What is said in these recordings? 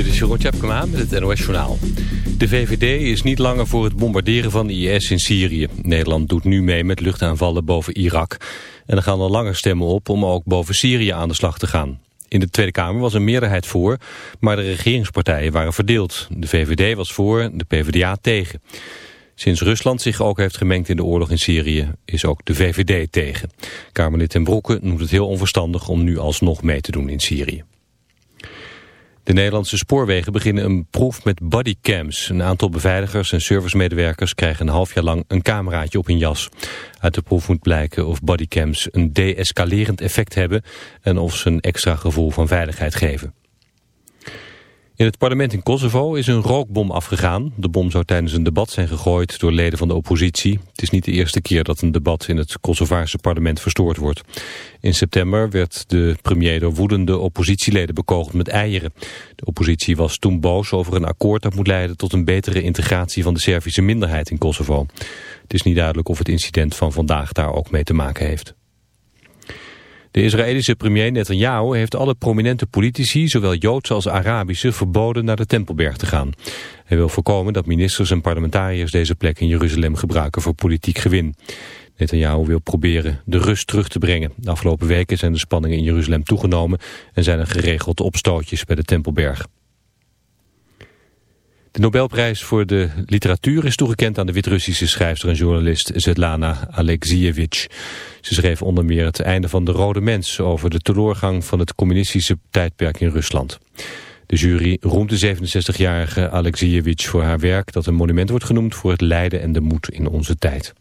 Dit is Jeroen Tjepkema met het NOS Journaal. De VVD is niet langer voor het bombarderen van IS in Syrië. Nederland doet nu mee met luchtaanvallen boven Irak. En er gaan al langer stemmen op om ook boven Syrië aan de slag te gaan. In de Tweede Kamer was een meerderheid voor, maar de regeringspartijen waren verdeeld. De VVD was voor, de PvdA tegen. Sinds Rusland zich ook heeft gemengd in de oorlog in Syrië is ook de VVD tegen. Kamerlid ten Broeke noemt het heel onverstandig om nu alsnog mee te doen in Syrië. De Nederlandse spoorwegen beginnen een proef met bodycams. Een aantal beveiligers en servicemedewerkers krijgen een half jaar lang een cameraatje op hun jas. Uit de proef moet blijken of bodycams een deescalerend effect hebben en of ze een extra gevoel van veiligheid geven. In het parlement in Kosovo is een rookbom afgegaan. De bom zou tijdens een debat zijn gegooid door leden van de oppositie. Het is niet de eerste keer dat een debat in het Kosovaarse parlement verstoord wordt. In september werd de premier door woedende oppositieleden bekogeld met eieren. De oppositie was toen boos over een akkoord dat moet leiden tot een betere integratie van de Servische minderheid in Kosovo. Het is niet duidelijk of het incident van vandaag daar ook mee te maken heeft. De Israëlische premier Netanyahu heeft alle prominente politici, zowel Joodse als Arabische, verboden naar de Tempelberg te gaan. Hij wil voorkomen dat ministers en parlementariërs deze plek in Jeruzalem gebruiken voor politiek gewin. Netanyahu wil proberen de rust terug te brengen. De afgelopen weken zijn de spanningen in Jeruzalem toegenomen en zijn er geregeld opstootjes bij de Tempelberg. De Nobelprijs voor de literatuur is toegekend aan de Wit-Russische schrijfster en journalist Svetlana Alexievich. Ze schreef onder meer het einde van De Rode Mens over de teleurgang van het communistische tijdperk in Rusland. De jury roemt de 67-jarige Alexievich voor haar werk dat een monument wordt genoemd voor het lijden en de moed in onze tijd.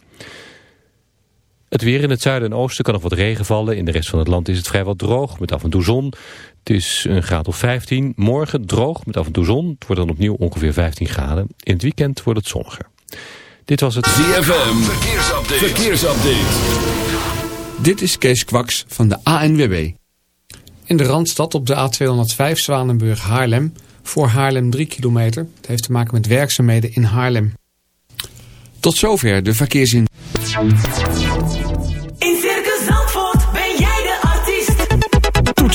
Het weer in het zuiden en oosten kan nog wat regen vallen. In de rest van het land is het vrijwel droog met af en toe zon. Het is een graad of 15. Morgen droog met af en toe zon. Het wordt dan opnieuw ongeveer 15 graden. In het weekend wordt het zonniger. Dit was het ZFM. Verkeersupdate. Verkeersupdate. Dit is Kees Kwaks van de ANWB. In de Randstad op de A205 Zwanenburg-Haarlem. Voor Haarlem 3 kilometer. Het heeft te maken met werkzaamheden in Haarlem. Tot zover de verkeersin.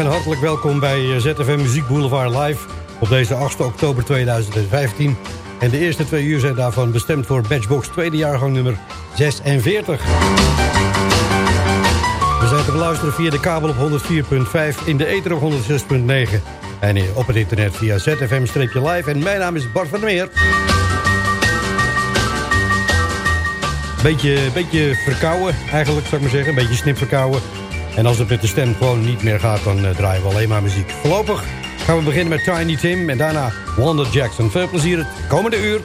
En hartelijk welkom bij eh, ZFM Muziek Boulevard Live op deze 8 oktober 2015. En de eerste twee uur zijn daarvan bestemd voor Matchbox tweede jaargang nummer 46. We zijn te beluisteren via de kabel op 104.5, in de ether op 106.9 en op het internet via ZFM-live. En mijn naam is Bart van der Meer. Beetje, beetje verkouden eigenlijk, zou ik maar zeggen. Een beetje snipverkouden. En als het met de stem gewoon niet meer gaat, dan eh, draaien we alleen maar muziek. Voorlopig gaan we beginnen met Tiny Tim en daarna Wanda Jackson. Veel plezier het komende uur.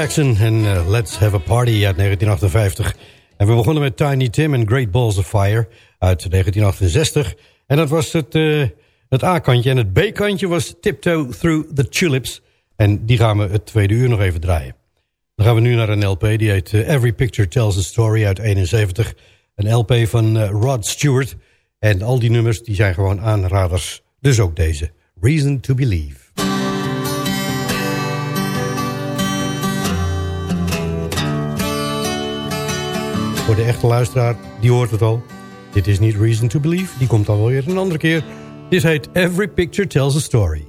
Jackson en eh, Let's Have a Party uit 1958. En we begonnen met Tiny Tim en Great Balls of Fire uit 1968. En dat was het, eh, het A-kantje. En het B-kantje was Tiptoe Through the Tulips. En die gaan we het tweede uur nog even draaien. Dan gaan we nu naar een LP. Die heet eh, Every Picture Tells a Story uit 71. Een LP van Rod Stewart. En al die nummers die zijn gewoon aanraders. Dus ook deze. Reason to Believe. Voor de echte luisteraar, die hoort het al. Dit is niet Reason to Believe, die komt dan weer een andere keer. Dit heet Every Picture Tells a Story.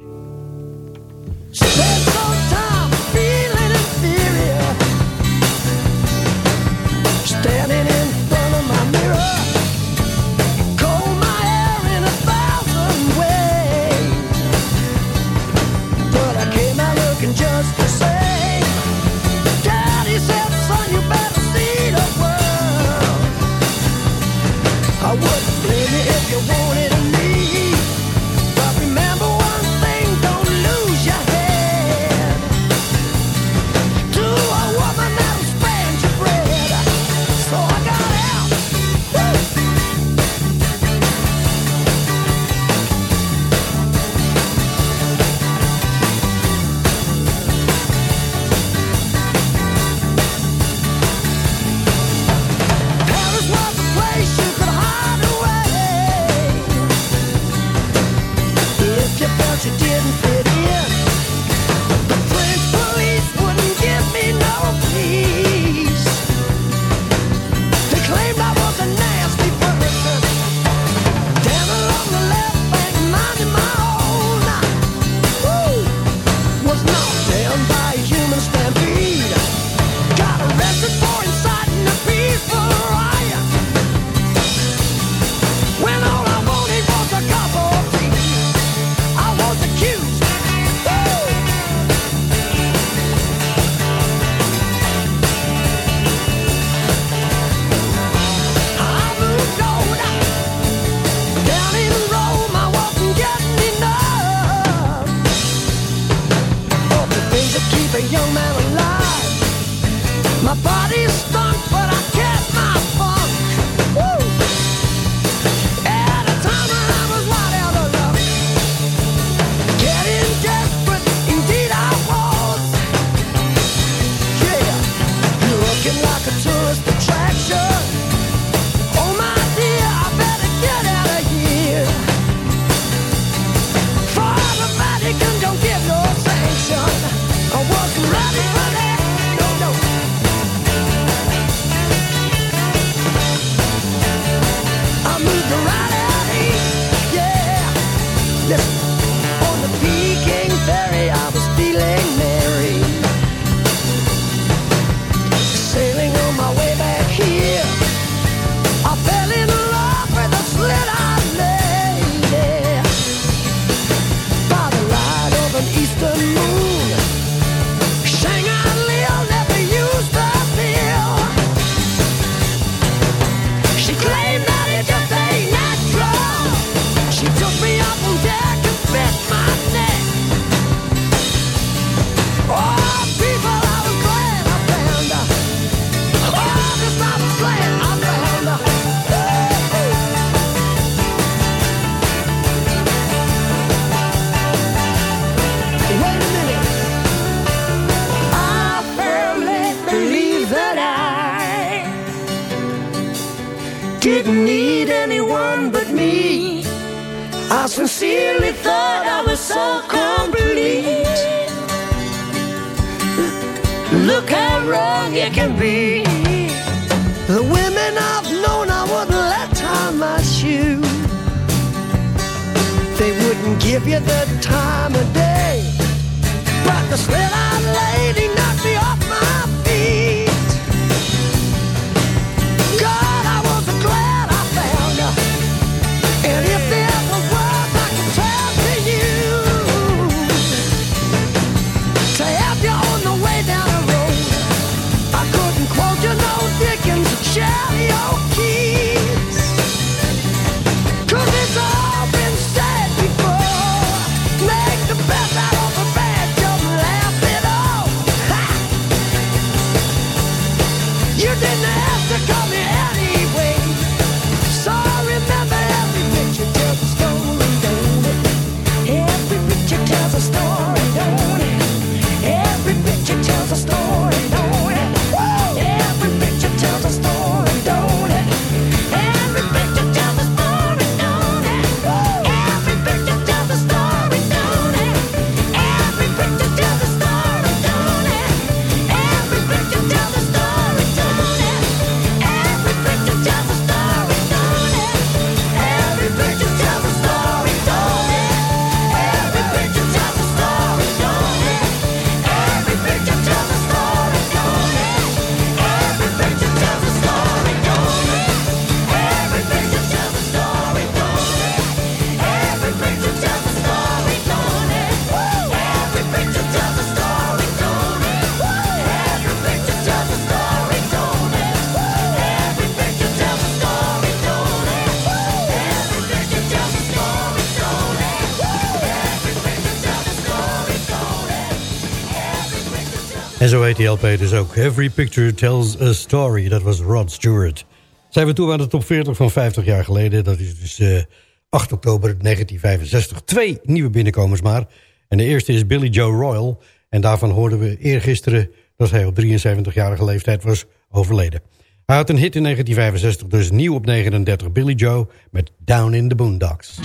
zo heet die LP dus ook. Every Picture Tells a Story. Dat was Rod Stewart. Zijn we toe aan de top 40 van 50 jaar geleden. Dat is dus eh, 8 oktober 1965. Twee nieuwe binnenkomers maar. En de eerste is Billy Joe Royal. En daarvan hoorden we eergisteren dat hij op 73-jarige leeftijd was overleden. Hij had een hit in 1965, dus nieuw op 39 Billy Joe met Down in the Boondocks.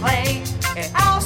play eh. it out.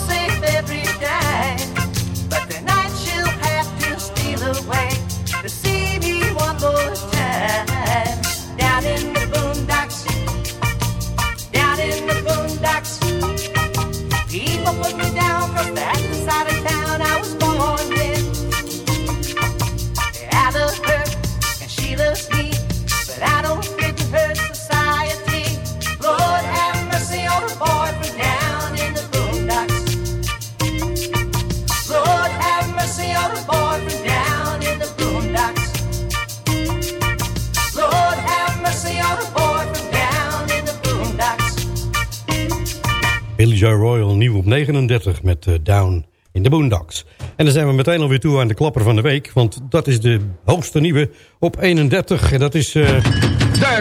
39 met Down in de Boondocks. En dan zijn we meteen alweer toe aan de klapper van de week. Want dat is de hoogste nieuwe op 31. En dat is... De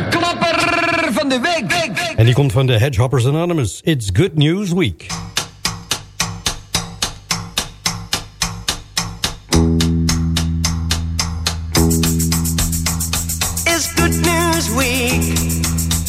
klapper van de week, week, En die komt van de Hedgehoppers Anonymous. It's Good News Week.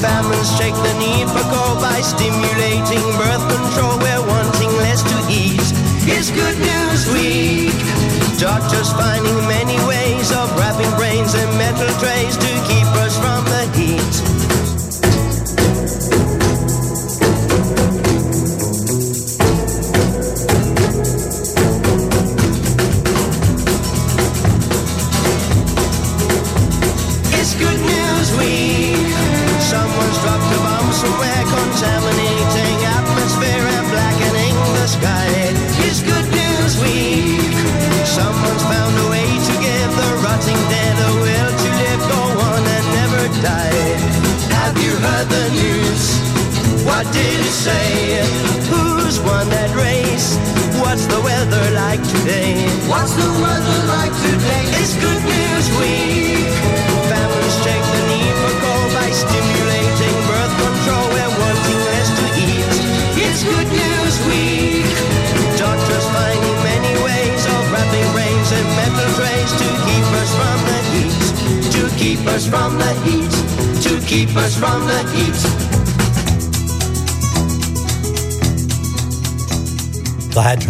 Families shake the need for go by stimulating birth control.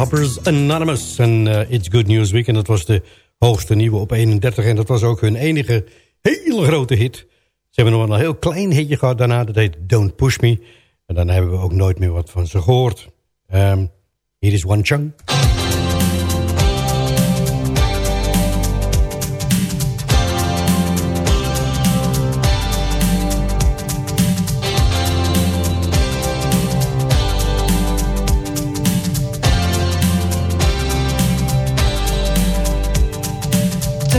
Hedgehoppers Anonymous en eh, It's Good News Week. En dat was de hoogste nieuwe op 31. En dat was ook hun enige hele grote hit. Ze hebben nog wel een heel klein hitje gehad daarna. Dat heet Don't Push Me. En daarna hebben we ook nooit meer wat van ze gehoord. Ehm, hier is One Chung.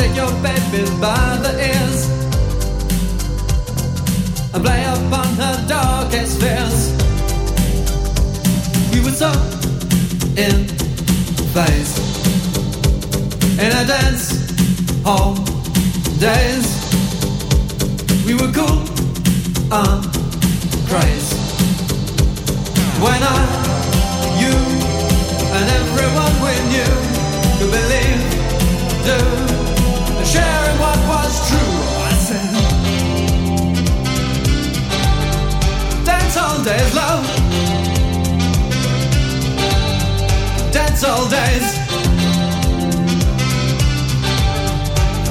take your baby by the ears and play upon her darkest fears. We were so in phase in a dance hall days. We were cool on craze when I, you, and everyone we knew could believe, do and sharing what was true. Dance all days, love. Dance all days.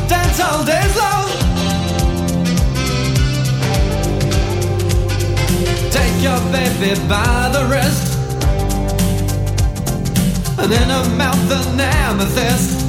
Dance all days, love. Take your baby by the wrist. And in her mouth an amethyst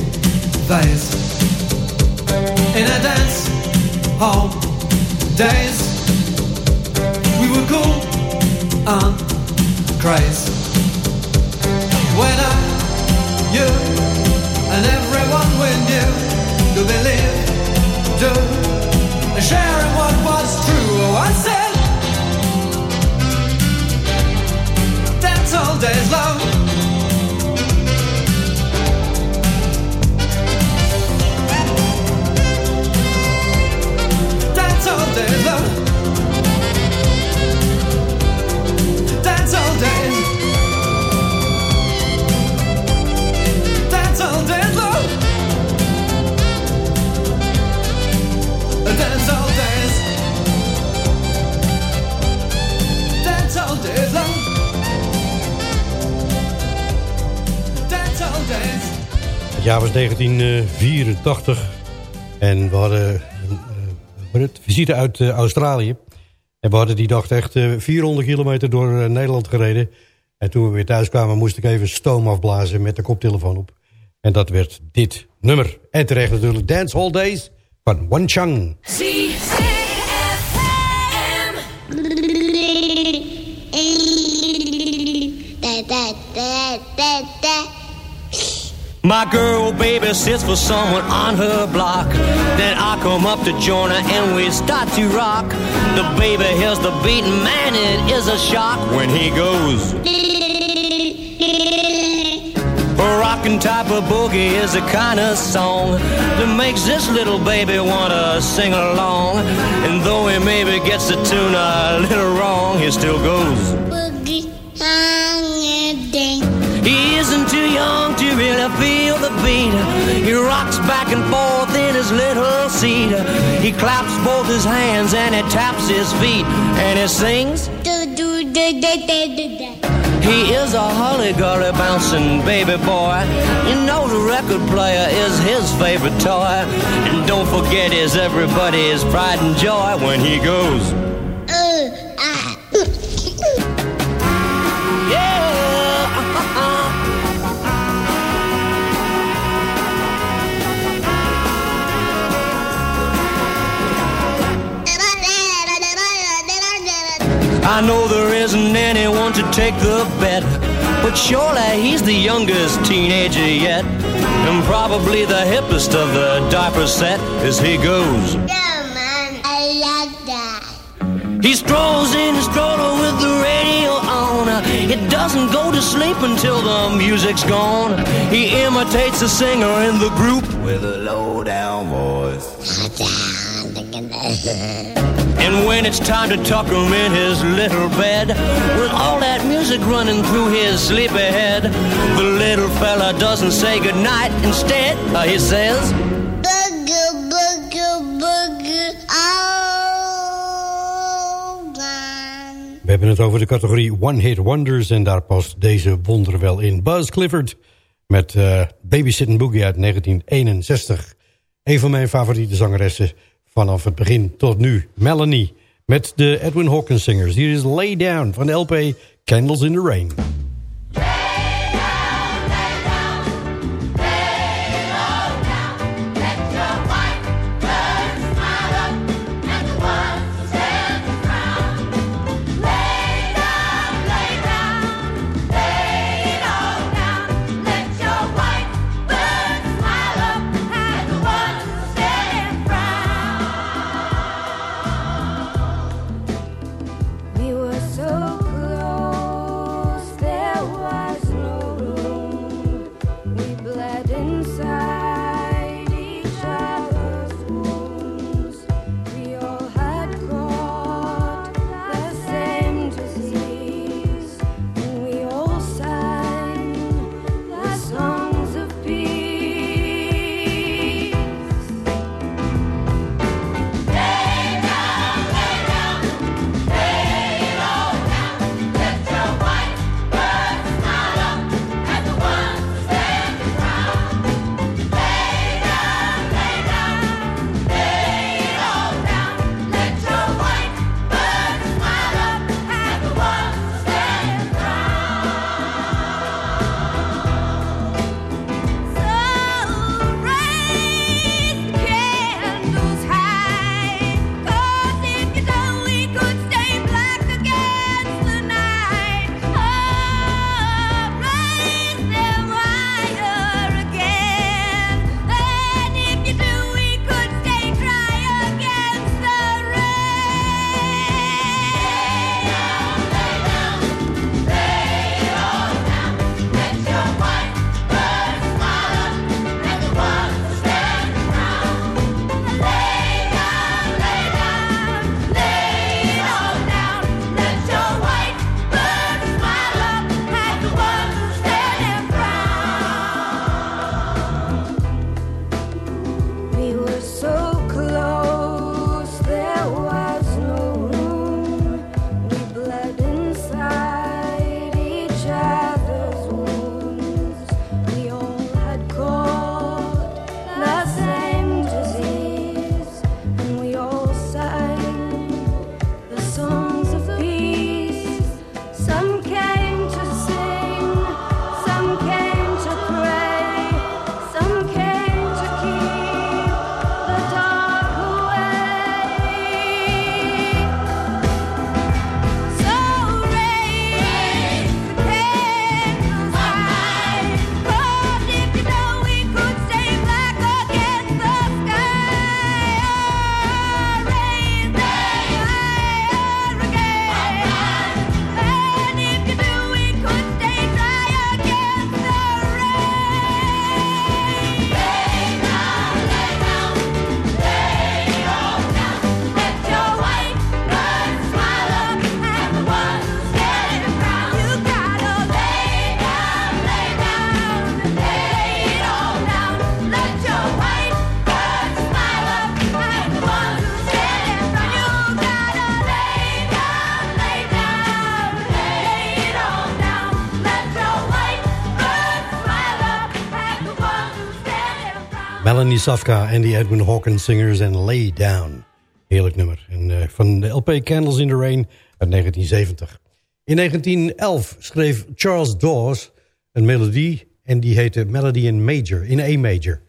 phase. In a dance hall days, we were cool and crazy. When I, you, and everyone we knew to believe, do, sharing what was true. Oh, I said, that's all days long. Het jaar was 1984 en we hadden visite uit eh, Australië. En we hadden die dag echt eh, 400 kilometer door eh, Nederland gereden. En toen we weer thuis kwamen moest ik even stoom afblazen met de koptelefoon op. En dat werd dit nummer. En terecht natuurlijk Dance Hall Days van Wan Chang. My girl baby sits for someone on her block. Then I come up to join her and we start to rock. The baby hears the beat, and man, it is a shock when he goes. A rockin' type of boogie is the kind of song that makes this little baby wanna sing along. And though he maybe gets the tune a little wrong, he still goes. Really feel the beat. He rocks back and forth in his little seat. He claps both his hands and he taps his feet and he sings. He is a holly-golly bouncing baby boy. You know the record player is his favorite toy. And don't forget he's everybody's pride and joy when he goes. I know there isn't anyone to take the bet, but surely he's the youngest teenager yet, and probably the hippest of the diaper set as he goes. Yeah, man, I like that. He strolls in his stroller with the radio on. It doesn't go to sleep until the music's gone. He imitates a singer in the group with a low down voice. And when it's time to tuck him in his little bed, with all that music running through his sleepy head, the little fella doesn't say goodnight. Instead, uh, he says, We hebben het over de categorie One Hit Wonders en daar past deze wonder wel in. Buzz Clifford met uh, Babysitting Boogie uit 1961. Een van mijn favoriete zangeressen vanaf het begin tot nu. Melanie met de Edwin Hawkins Singers. Hier is Lay Down van de LP Candles in the Rain. Safka en de Edwin Hawkins Singers en Lay Down. Heerlijk nummer. En, eh, van de LP Candles in the Rain uit 1970. In 1911 schreef Charles Dawes een melodie en die heette Melody in Major, in E major.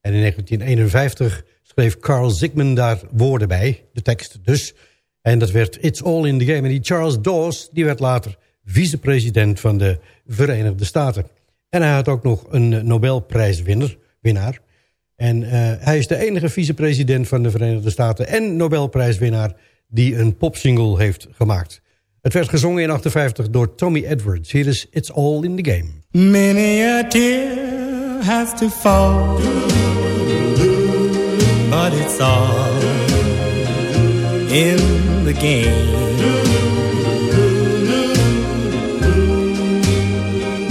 En in 1951 schreef Carl Zigman daar woorden bij, de tekst dus. En dat werd It's All in the Game. En die Charles Dawes die werd later vicepresident van de Verenigde Staten. En hij had ook nog een Nobelprijswinnaar. Winnaar. En uh, hij is de enige vicepresident van de Verenigde Staten... en Nobelprijswinnaar die een popsingle heeft gemaakt. Het werd gezongen in 58 door Tommy Edwards. Hier is It's All in the Game. Many a tear has to fall But it's all in the game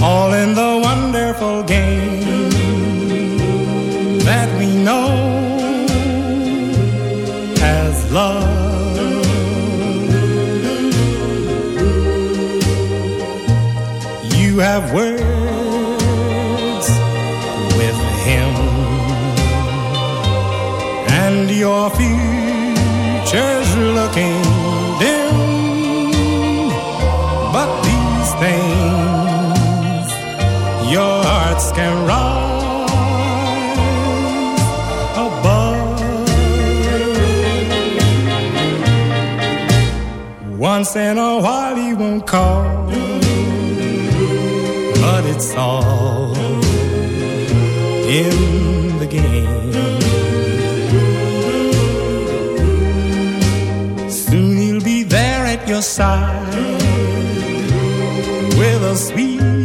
All in the have words with him. And your future's looking dim. But these things Your hearts can rise above. Once in a while he won't call it's all in the game. Soon he'll be there at your side with a sweet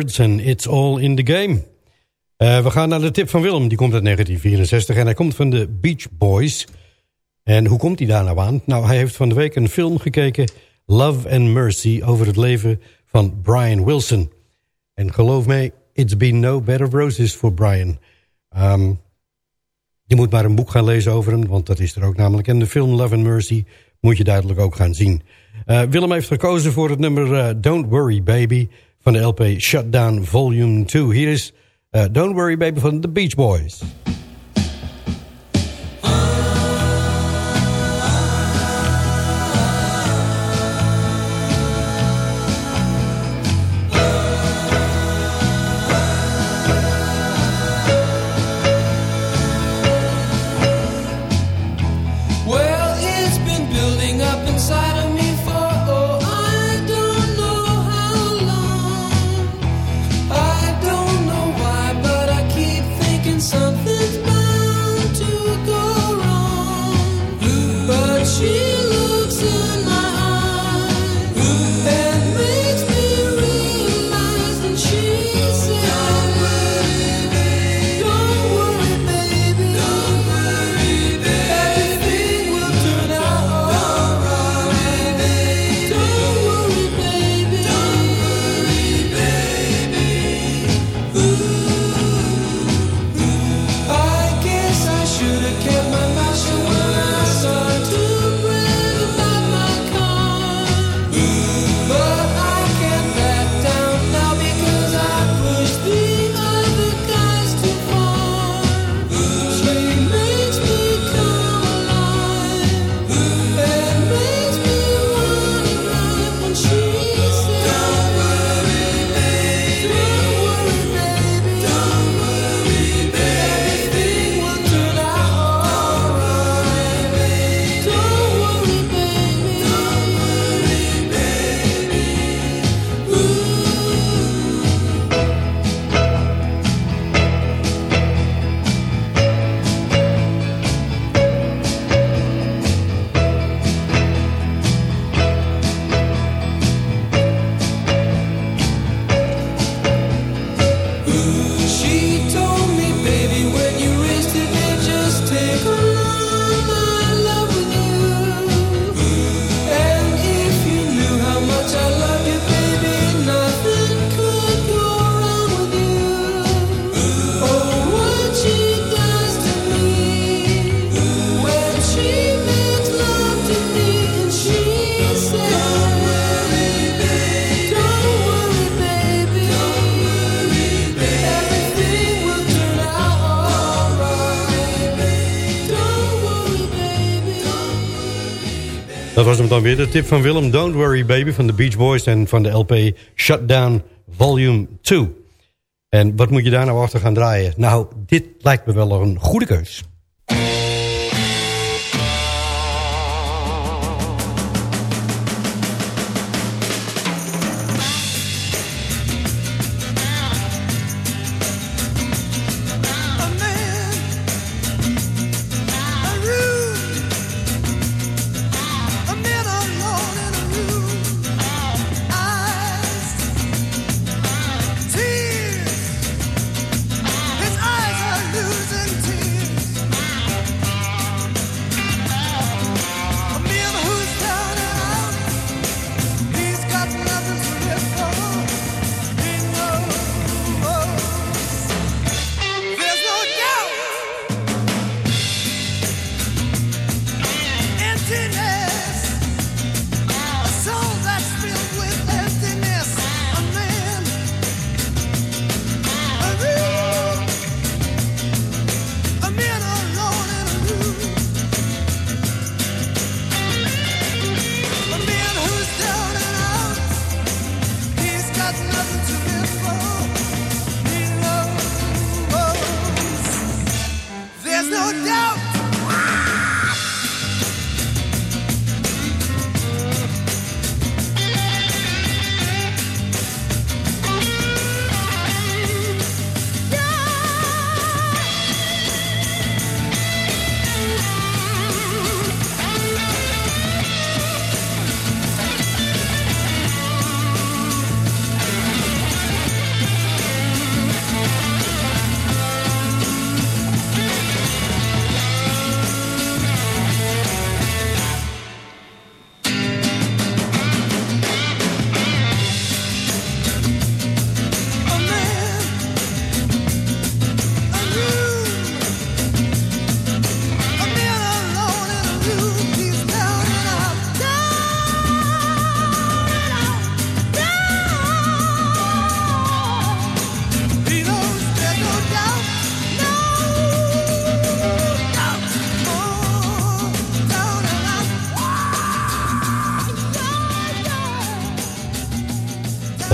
En It's All in the Game. Eh, we gaan naar de tip van Willem, die komt uit 1964 en hij komt van de Beach Boys. En hoe komt hij daar nou aan? Nou, hij heeft van de week een film gekeken, Love and Mercy, over het leven van Brian Wilson. En geloof mij, it's been no bed of roses voor Brian. Ehm, je moet maar een boek gaan lezen over hem, want dat is er ook namelijk. En de film Love and Mercy moet je duidelijk ook gaan zien. Eh, Willem heeft gekozen voor het nummer eh, Don't Worry Baby van de LP Shutdown Volume 2. Hier is eh, Don't Worry Baby van The Beach Boys. Was hem dan weer. De tip van Willem, Don't Worry Baby van de Beach Boys... en van de LP Shutdown Volume 2. En wat moet je daar nou achter gaan draaien? Nou, dit lijkt me wel een goede keus.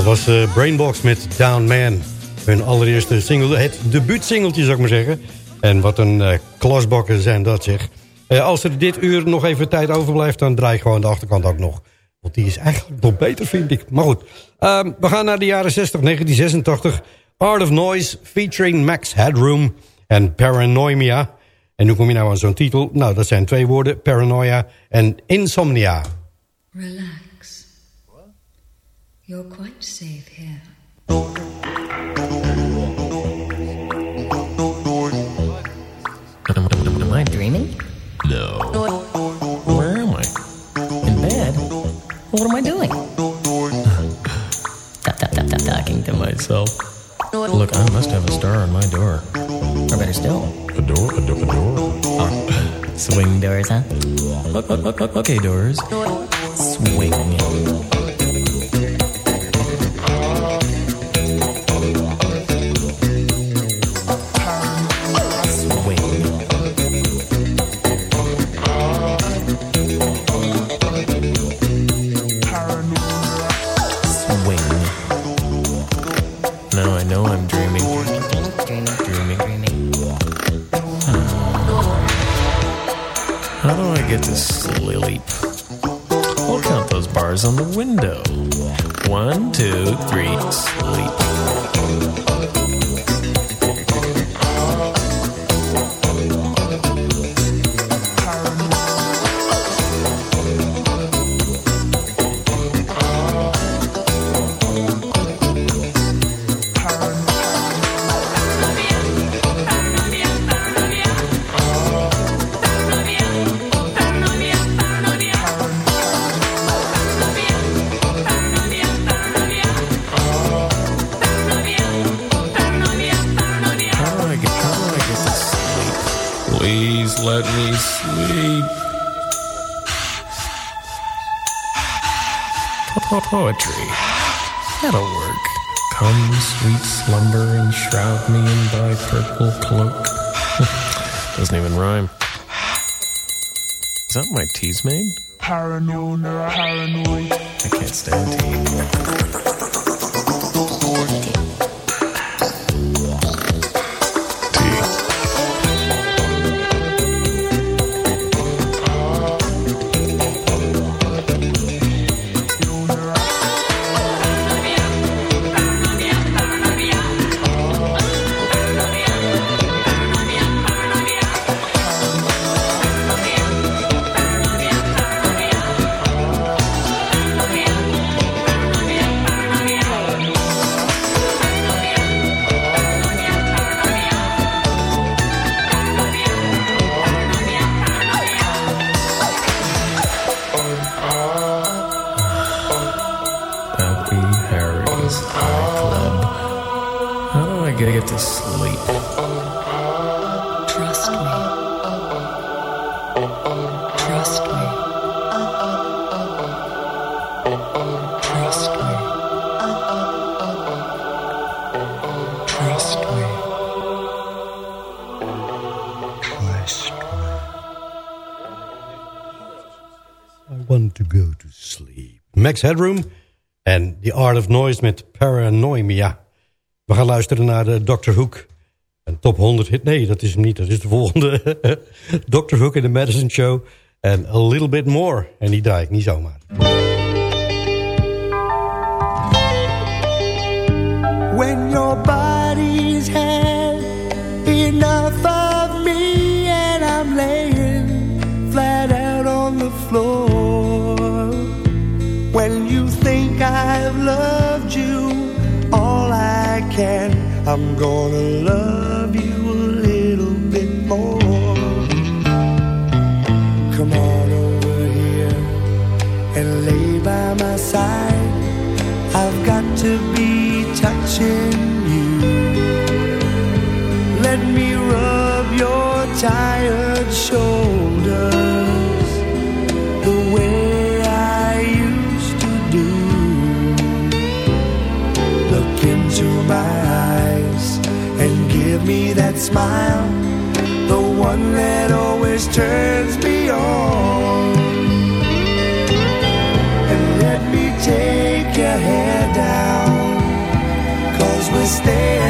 Was eh, Brainbox met Down Man. Hun allereerste single, het debuutsingeltje zou ik maar zeggen. En wat een eh klasbakken zijn dat zeg. Eh, als er dit uur nog even tijd overblijft, dan draai ik gewoon de achterkant ook nog. Want die is eigenlijk nog beter, vind ik. Maar goed, Ehm, we gaan naar de jaren 60, 1986. Art of Noise featuring Max Headroom en Paranoia. En hoe kom je nou aan zo'n titel? Nou, dat zijn twee woorden, paranoia en insomnia. Relax. You're quite safe here. Am I dreaming? No. Where am I? In bed? What am I doing? tap, tap, tap, tap, talking to myself. Look, I must have a star on my door. Or better still, a door, a door, a door. Oh, swing doors, huh? Okay, doors. Swing. Swing. Bars on the window. One, two, three, sleep. Poetry. That'll work. Come, sweet slumber, and shroud me in thy purple cloak. Doesn't even rhyme. Is that my tea's made? paranoid, paranoid. I can't stand tea. Headroom en The Art of Noise met Paranoia. We gaan luisteren naar de Dr. Hook. Een top 100 hit. Nee, dat is hem niet. Dat is de volgende. Dr. Hook in de Madison Show. En A Little Bit More. En die draai ik niet zomaar. when your body's I'm gonna love you a little bit more. Come on over here and lay by my side. I've got to be touching you. Let me rub your tired me that smile, the one that always turns me on and let me take your hair down. Cause we're staying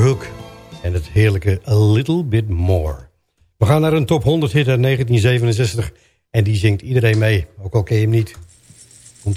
Hook en het heerlijke A Little Bit More. We gaan naar een top 100 hit uit 1967 en die zingt iedereen mee, ook al ken je hem niet. Komt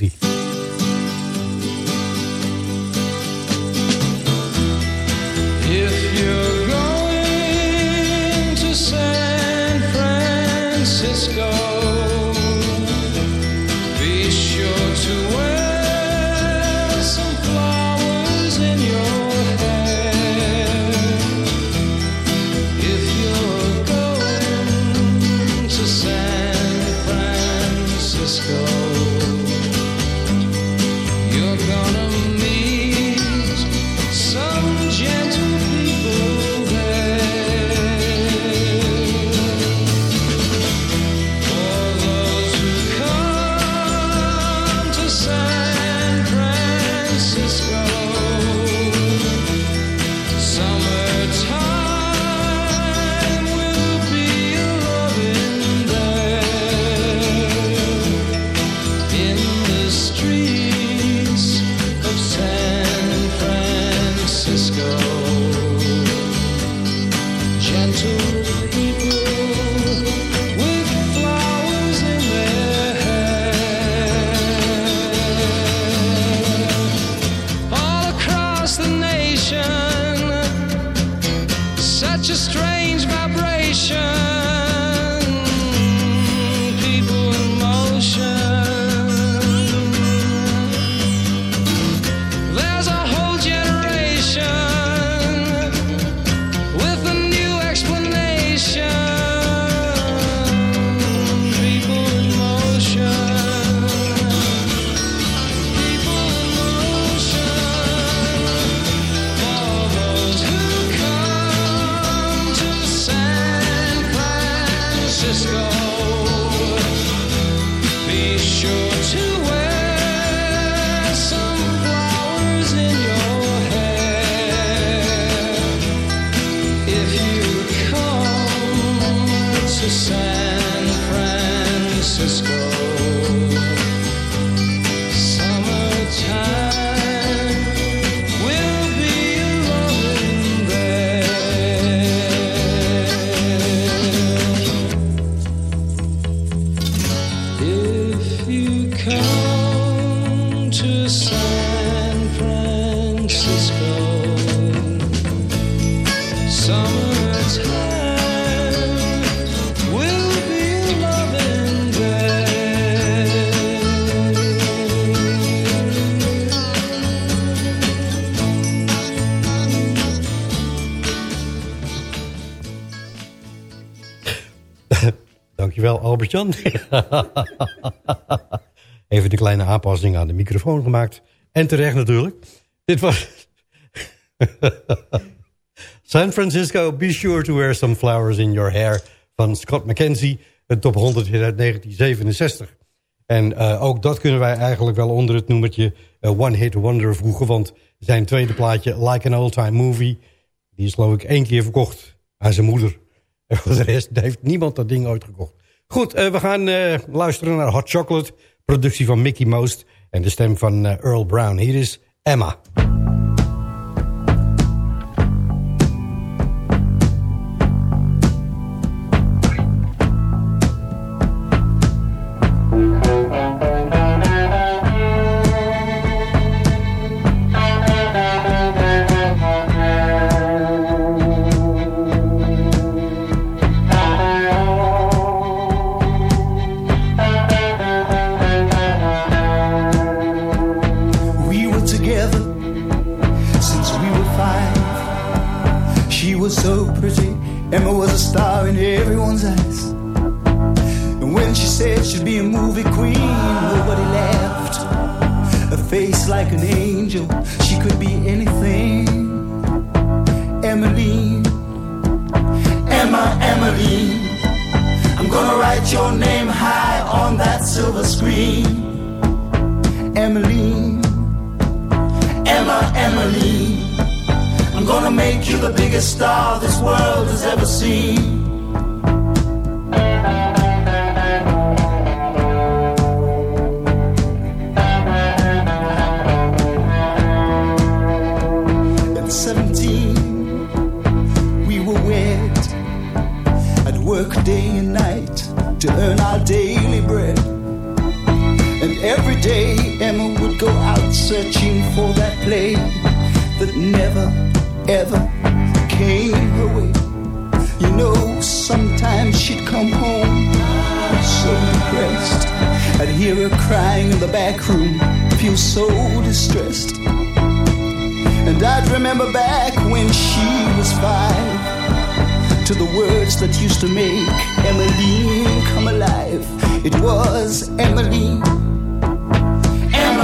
come to San Francisco, summertime will be loving Dankjewel Albert-Jan. Even een kleine aanpassing aan de microfoon gemaakt. En terecht natuurlijk. Dit was... San Francisco, be sure to wear some flowers in your hair... van Scott McKenzie, het top 100 hit uit 1967. En eh, ook dat kunnen wij eigenlijk wel onder het noemertje eh, One Hit Wonder voegen... want zijn tweede plaatje, Like an Old Time Movie... die is geloof ik één keer verkocht aan zijn moeder. En voor de rest heeft niemand dat ding ooit gekocht. Goed, eh, we gaan luisteren naar Hot Chocolate... productie van Mickey Most en de stem van eh, Earl Brown. Hier is Emma. Movie queen, nobody laughed. A face like an angel, she could be anything. Emmeline, Emma, Emmeline. I'm gonna write your name high on that silver screen. Emmeline, Emma, Emmeline. I'm gonna make you the biggest star this world has ever seen. Every day Emma would go out searching for that play that never, ever came her way. You know, sometimes she'd come home so depressed. I'd hear her crying in the back room, feel so distressed. And I'd remember back when she was five to the words that used to make Emmeline come alive. It was Emmeline,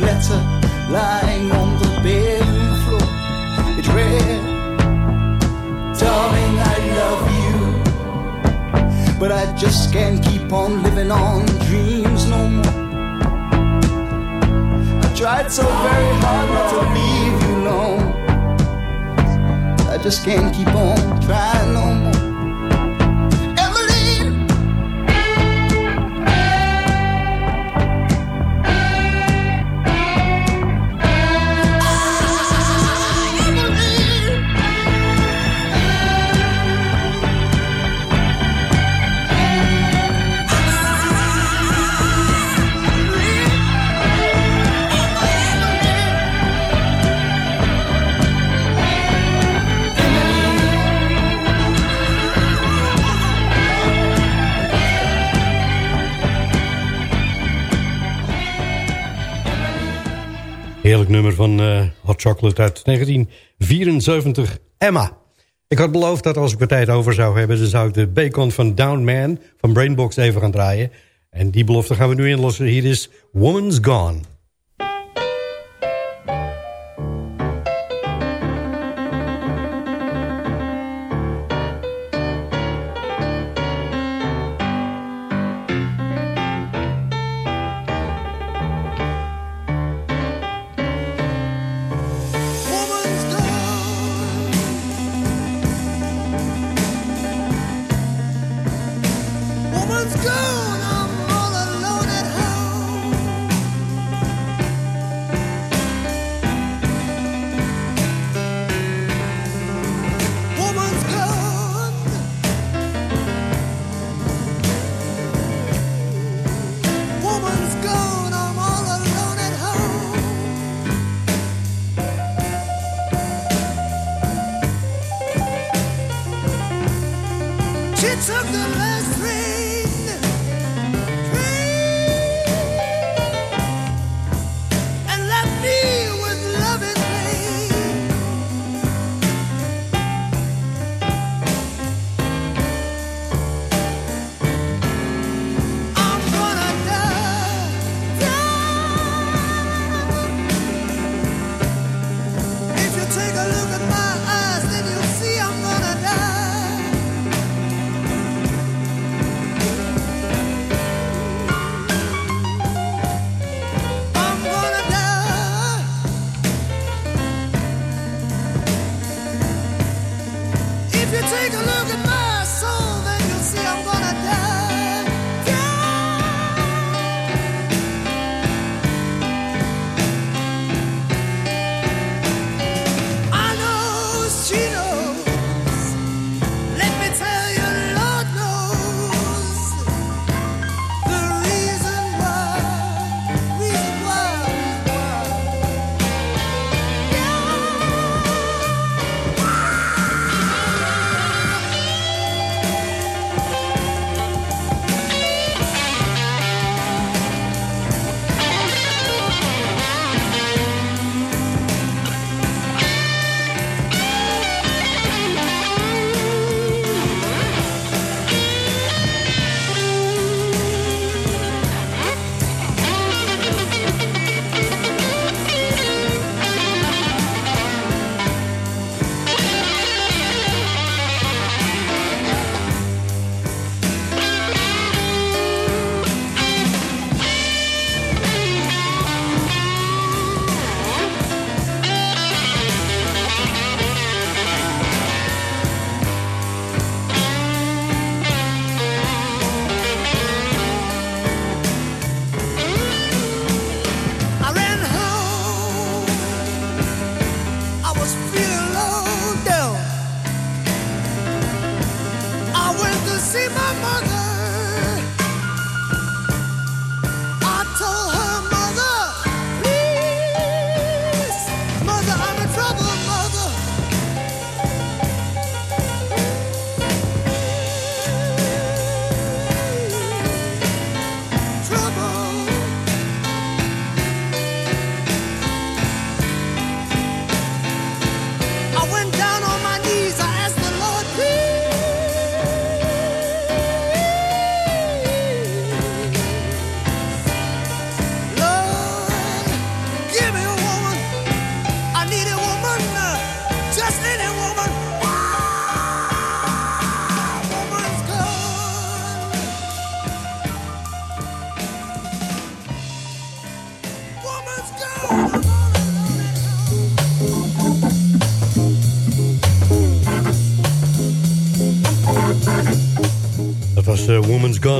Letter lying on the bedroom floor. It read, Darling, I love you, but I just can't keep on living on dreams no more. I tried so very hard not to leave you alone. I just can't keep on trying no more. Heerlijk nummer van eh, Hot Chocolate uit 1974, Emma. Ik had beloofd dat als ik er tijd over zou hebben... dan zou ik de bacon van Down Man van Brainbox even gaan draaien. En die belofte gaan we nu inlossen. Hier is Woman's Gone.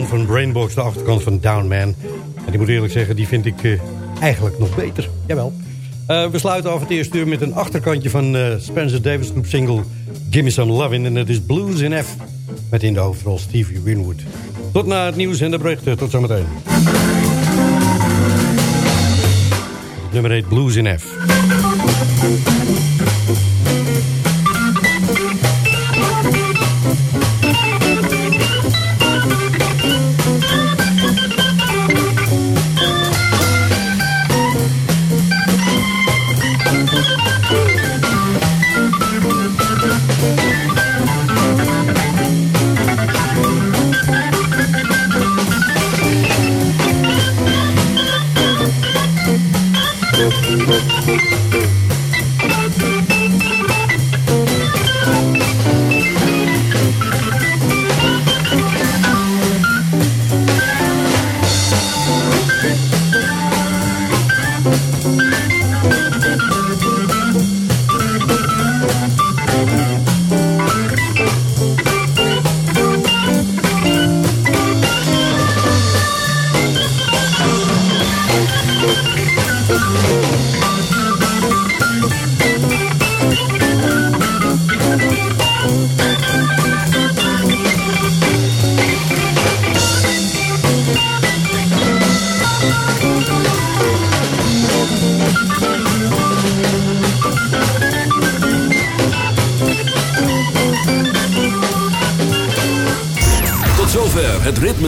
Van Brainbox, de achterkant van Down Man. En ik moet eerlijk zeggen, die vind ik eh, eigenlijk nog beter. Jawel. Eh, we sluiten af het eerste uur met een achterkantje van eh, Spencer Davis groep single Gimme Some Lovin' En het is Blues in F, met in de hoofdrol Stevie Winwood. Tot na het nieuws en de berichten. Tot zometeen. Nummer heet Blues in F.